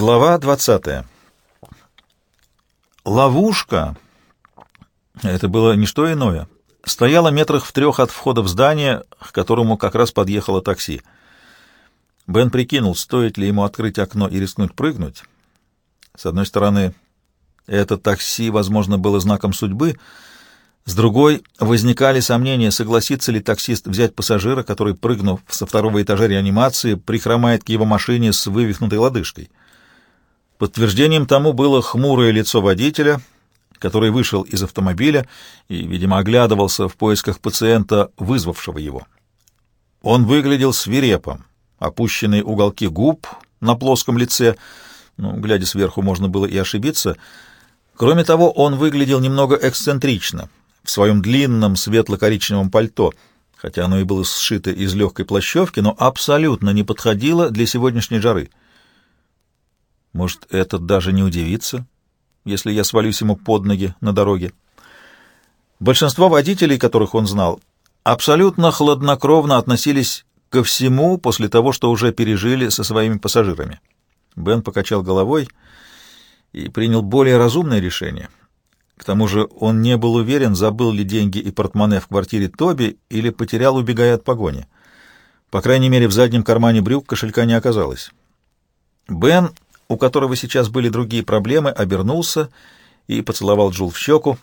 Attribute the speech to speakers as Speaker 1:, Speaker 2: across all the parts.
Speaker 1: Глава 20. Ловушка, это было не что иное, стояла метрах в трех от входа в здание, к которому как раз подъехало такси. Бен прикинул, стоит ли ему открыть окно и рискнуть прыгнуть. С одной стороны, это такси, возможно, было знаком судьбы, с другой возникали сомнения, согласится ли таксист взять пассажира, который, прыгнув со второго этажа реанимации, прихромает к его машине с вывихнутой лодыжкой. Подтверждением тому было хмурое лицо водителя, который вышел из автомобиля и, видимо, оглядывался в поисках пациента, вызвавшего его. Он выглядел свирепым, опущенные уголки губ на плоском лице, ну, глядя сверху, можно было и ошибиться. Кроме того, он выглядел немного эксцентрично, в своем длинном светло-коричневом пальто, хотя оно и было сшито из легкой плащевки, но абсолютно не подходило для сегодняшней жары. Может, этот даже не удивится, если я свалюсь ему под ноги на дороге. Большинство водителей, которых он знал, абсолютно хладнокровно относились ко всему после того, что уже пережили со своими пассажирами. Бен покачал головой и принял более разумное решение. К тому же он не был уверен, забыл ли деньги и портмоне в квартире Тоби или потерял, убегая от погони. По крайней мере, в заднем кармане брюк кошелька не оказалось. Бен у которого сейчас были другие проблемы, обернулся и поцеловал Джул в щеку.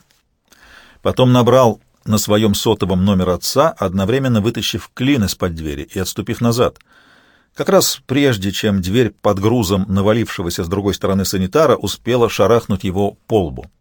Speaker 1: Потом набрал на своем сотовом номер отца, одновременно вытащив клин из-под двери и отступив назад. Как раз прежде, чем дверь под грузом навалившегося с другой стороны санитара успела шарахнуть его по лбу.